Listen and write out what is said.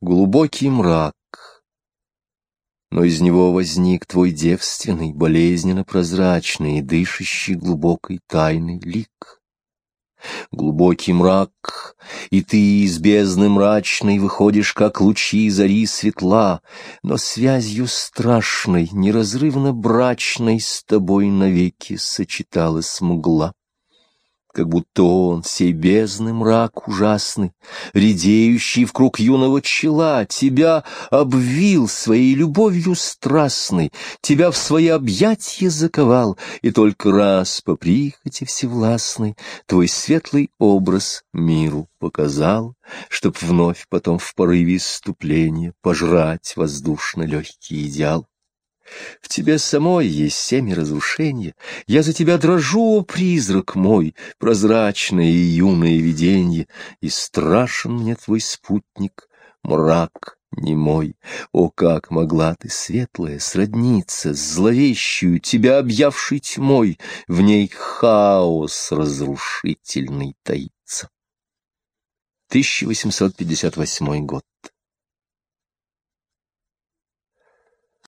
глубокий мрак, но из него возник твой девственный, болезненно прозрачный, дышащий глубокой тайный лик. Глубокий мрак, и ты из бездны мрачной выходишь, как лучи зари светла, но связью страшной, неразрывно брачной с тобой навеки сочеталась мгла как будто он, сей бездны мрак ужасный, редеющий в круг юного чела, тебя обвил своей любовью страстной, тебя в свои объятья заковал, и только раз по прихоти всевластной твой светлый образ миру показал, чтоб вновь потом в порыве иступления пожрать воздушно легкий идеал. В тебе самой есть семя разрушения. Я за тебя дрожу, призрак мой, прозрачное и юное виденье, и страшен мне твой спутник, мрак не мой. О, как могла ты, светлая, сродниться с зловещую, тебя объявшей тьмой, в ней хаос разрушительный таится. 1858 год.